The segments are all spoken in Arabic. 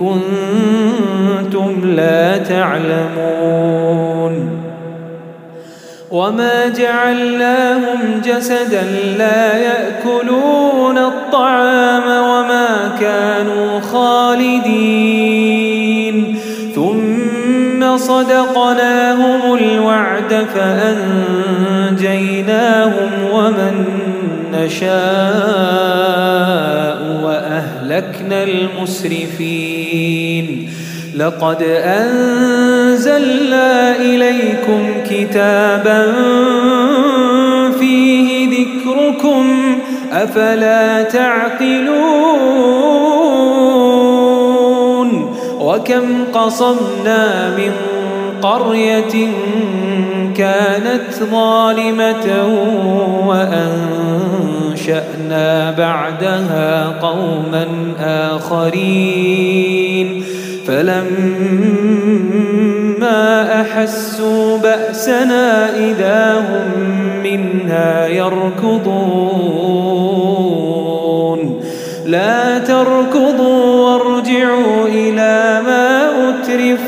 كنتم لا تعلمون وما جعلناهم جسدا لا يأكلون الطعام وما كانوا خالدين. ثم صدقناهم الوعد فأنجيناهم ومن نشاء وأهلكنا المسرفين. لقد أنزلنا إليكم كتابا فيه ذكركم أفلا تعقلون؟ وكم قصمنا من قرية كانت ظالمة وأنشأنا بعدها قوما آخرين. فلما أحسوا بأسنا إذا هم منها يركضون. لا تركضوا وارجعوا إلى ما فيه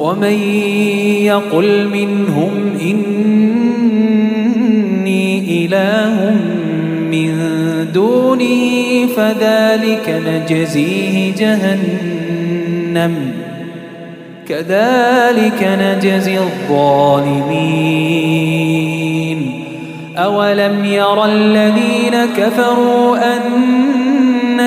ومن يقل منهم إني إله من دونه فذلك نجزيه جهنم. كذلك نجزي الظالمين. أولم يرى الذين كفروا أن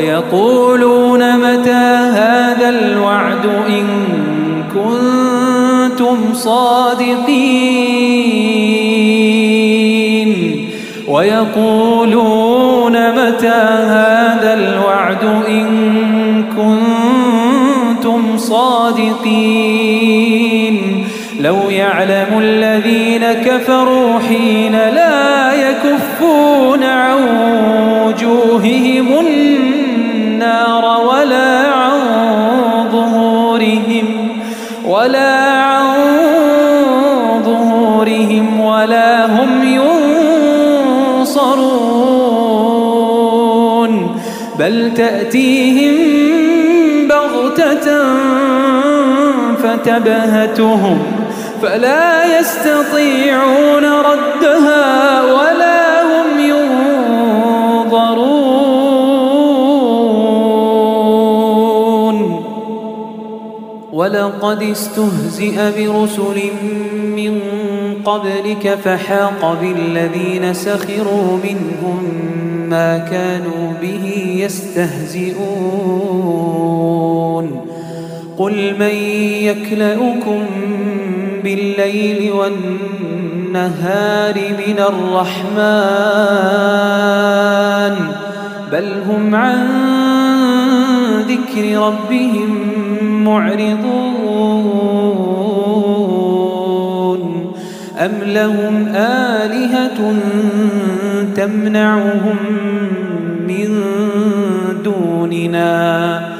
ويقولون متى هذا الوعد إن كنتم صادقين؟ ويقولون متى هذا الوعد إن كنتم صادقين؟ لو يعلم الذين كفروا حين لا يكفون عن وجوههم فتبهتهم فلا يستطيعون ردها ولا هم ينظرون. ولقد استهزئ برسل من قبلك فحاق بالذين سخروا منهم ما كانوا به يستهزئون. قل من يكلؤكم بالليل والنهار من الرحمن بل هم عن ذكر ربهم معرضون أم لهم آلهة تمنعهم من دوننا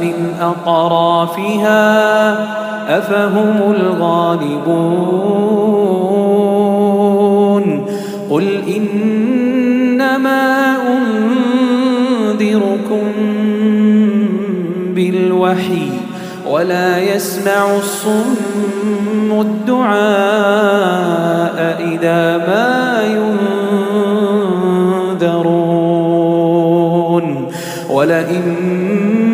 من أطرافها أفهم الغالبون قل إنما أنذركم بالوحي ولا يسمع الصم الدعاء إذا ما ينذرون ولئن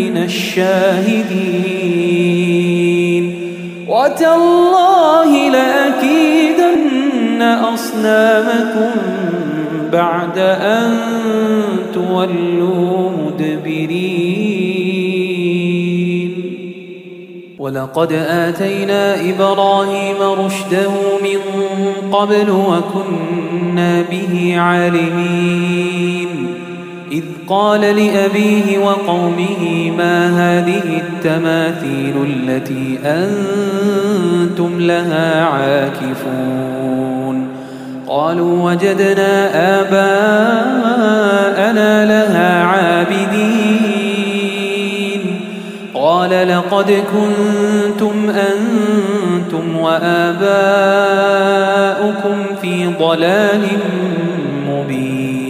من الشاهدين. وتالله لأكيدن أصنامكم بعد أن تولوا مدبرين. ولقد آتينا إبراهيم رشده من قبل وكنا به عالمين. إذ قال لأبيه وقومه ما هذه التماثيل التي أنتم لها عاكفون؟ قالوا وجدنا آباءنا لها عابدين. قال لقد كنتم أنتم وآباؤكم في ضلال مبين.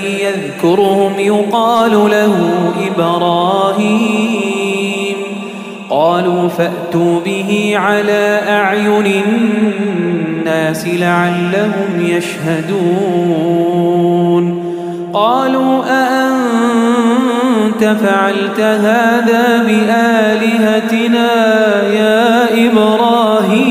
يذكرهم يقال له إبراهيم. قالوا فأتوا به على أعين الناس لعلهم يشهدون. قالوا أأنت فعلت هذا بآلهتنا يا إبراهيم؟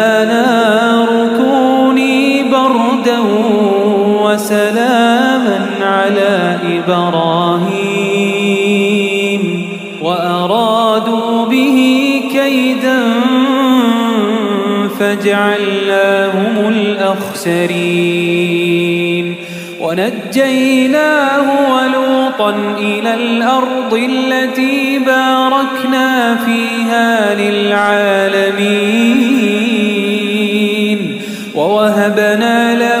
إبراهيم وأرادوا به كيدا فجعلناهم الأخسرين ونجيناه ولوطا إلى الأرض التي باركنا فيها للعالمين ووهبنا له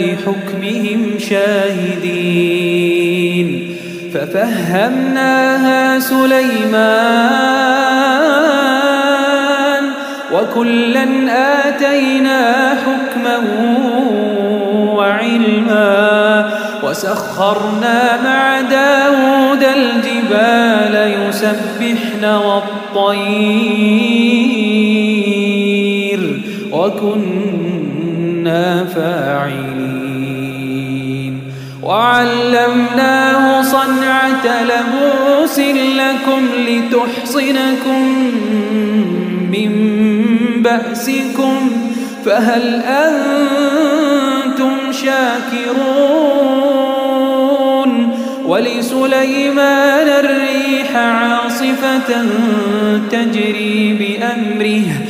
لحكمهم شاهدين. ففهمناها سليمان وكلا آتينا حكما وعلما وسخرنا مع داود الجبال يسبحن والطير وكنا فاعلين. وعلمناه صنعة لبوس لكم لتحصنكم من بأسكم فهل أنتم شاكرون؟ ولسليمان الريح عاصفة تجري بأمره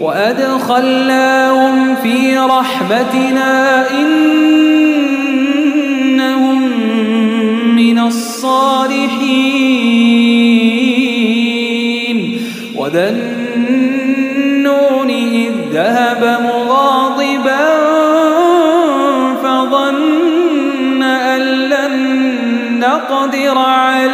وأدخلناهم في رحمتنا إنهم من الصالحين. وذا النون إذ ذهب مغاضبا فظن أن لن نقدر عليه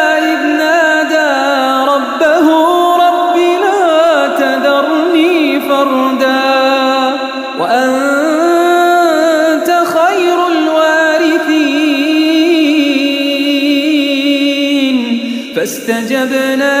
فاستجبنا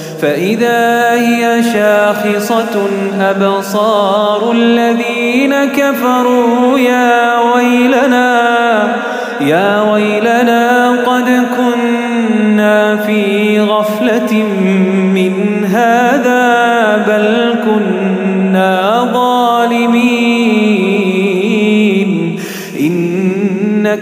فإذا هي شاخصة أبصار الذين كفروا يا ويلنا يا ويلنا قد كنا في غفلة من هذا